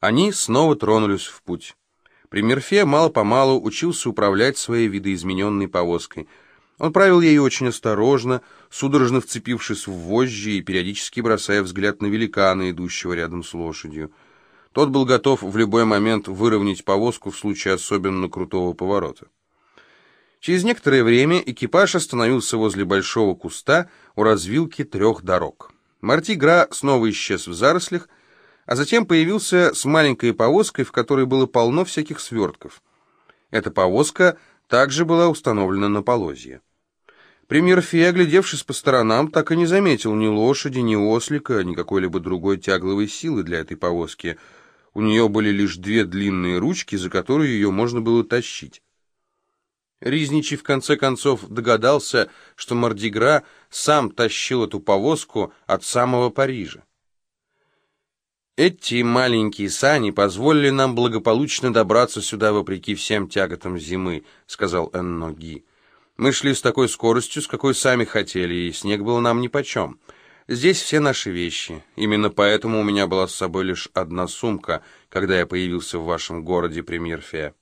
Они снова тронулись в путь. Примерфе мало-помалу учился управлять своей видоизмененной повозкой. Он правил ею очень осторожно, судорожно вцепившись в вожжи и периодически бросая взгляд на великана, идущего рядом с лошадью. Тот был готов в любой момент выровнять повозку в случае особенно крутого поворота. Через некоторое время экипаж остановился возле большого куста у развилки трех дорог. Марти Гра снова исчез в зарослях, а затем появился с маленькой повозкой, в которой было полно всяких свертков. Эта повозка также была установлена на полозье. Премьер Фи, оглядевшись по сторонам, так и не заметил ни лошади, ни ослика, ни какой-либо другой тягловой силы для этой повозки. У нее были лишь две длинные ручки, за которые ее можно было тащить. Ризничий в конце концов догадался, что Мардигра сам тащил эту повозку от самого Парижа. Эти маленькие сани позволили нам благополучно добраться сюда вопреки всем тяготам зимы, сказал Энноги. Мы шли с такой скоростью, с какой сами хотели, и снег был нам нипочем. Здесь все наши вещи. Именно поэтому у меня была с собой лишь одна сумка, когда я появился в вашем городе, премьер-фе.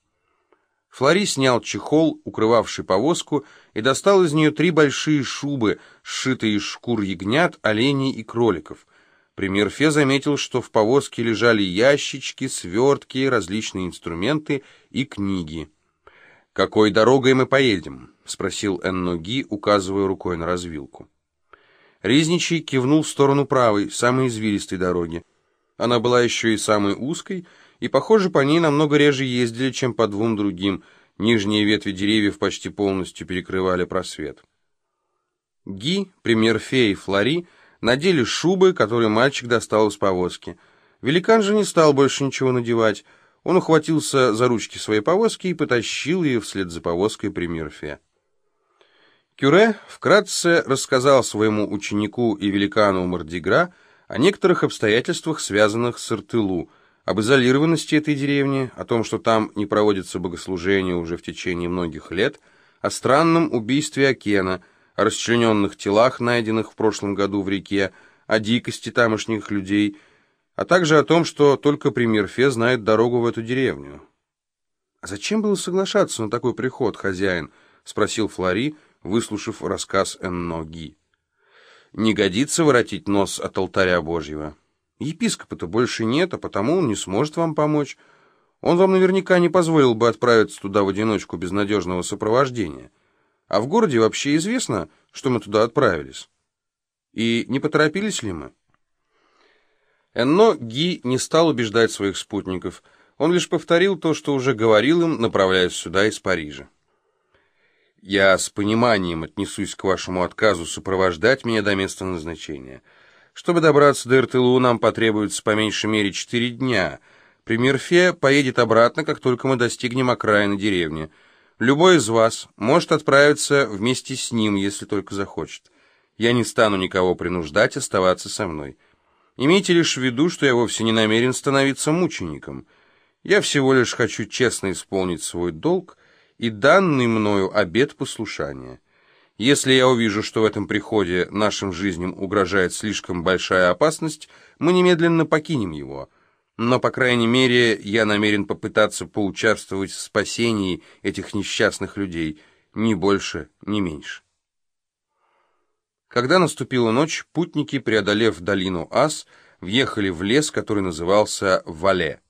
Флори снял чехол, укрывавший повозку, и достал из нее три большие шубы, сшитые из шкур ягнят, оленей и кроликов — Премьер Фе заметил, что в повозке лежали ящички, свертки, различные инструменты и книги. «Какой дорогой мы поедем?» — спросил Энноги, указывая рукой на развилку. Резничий кивнул в сторону правой, самой извилистой дороги. Она была еще и самой узкой, и, похоже, по ней намного реже ездили, чем по двум другим. Нижние ветви деревьев почти полностью перекрывали просвет. Ги, премьер и Флори надели шубы, которые мальчик достал из повозки. Великан же не стал больше ничего надевать. Он ухватился за ручки своей повозки и потащил ее вслед за повозкой при Мирфе. Кюре вкратце рассказал своему ученику и великану Мордигра о некоторых обстоятельствах, связанных с Иртылу, об изолированности этой деревни, о том, что там не проводится богослужение уже в течение многих лет, о странном убийстве Акена – о расчлененных телах, найденных в прошлом году в реке, о дикости тамошних людей, а также о том, что только премьер Фе знает дорогу в эту деревню. «А зачем было соглашаться на такой приход, хозяин?» — спросил Флори, выслушав рассказ Энноги. «Не годится воротить нос от алтаря Божьего. Епископа-то больше нет, а потому он не сможет вам помочь. Он вам наверняка не позволил бы отправиться туда в одиночку без надежного сопровождения». А в городе вообще известно, что мы туда отправились. И не поторопились ли мы? Энно Ги не стал убеждать своих спутников. Он лишь повторил то, что уже говорил им, направляясь сюда из Парижа. «Я с пониманием отнесусь к вашему отказу сопровождать меня до места назначения. Чтобы добраться до РТЛУ, нам потребуется по меньшей мере четыре дня. Премьер Фе поедет обратно, как только мы достигнем окраины деревни». Любой из вас может отправиться вместе с ним, если только захочет. Я не стану никого принуждать оставаться со мной. Имейте лишь в виду, что я вовсе не намерен становиться мучеником. Я всего лишь хочу честно исполнить свой долг и данный мною обет послушания. Если я увижу, что в этом приходе нашим жизням угрожает слишком большая опасность, мы немедленно покинем его» но, по крайней мере, я намерен попытаться поучаствовать в спасении этих несчастных людей, ни больше, ни меньше. Когда наступила ночь, путники, преодолев долину Ас, въехали в лес, который назывался Вале.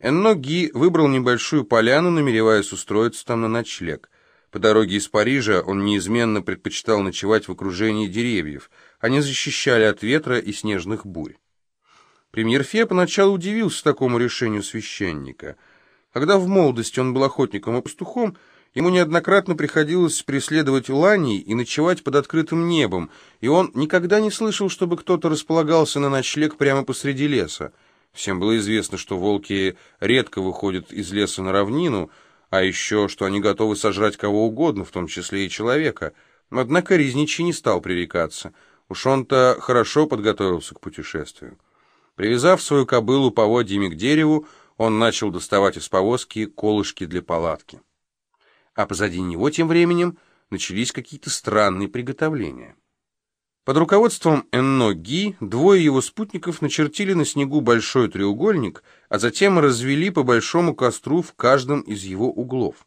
Энно Ги выбрал небольшую поляну, намереваясь устроиться там на ночлег. По дороге из Парижа он неизменно предпочитал ночевать в окружении деревьев. Они защищали от ветра и снежных бурь. Премьер Фе поначалу удивился такому решению священника. Когда в молодости он был охотником и пастухом, ему неоднократно приходилось преследовать ланей и ночевать под открытым небом, и он никогда не слышал, чтобы кто-то располагался на ночлег прямо посреди леса. Всем было известно, что волки редко выходят из леса на равнину, а еще, что они готовы сожрать кого угодно, в том числе и человека. Однако Ризничий не стал пререкаться. Уж он-то хорошо подготовился к путешествию. Привязав свою кобылу поводьями к дереву, он начал доставать из повозки колышки для палатки. А позади него тем временем начались какие-то странные приготовления. Под руководством Энно Ги двое его спутников начертили на снегу большой треугольник, а затем развели по большому костру в каждом из его углов.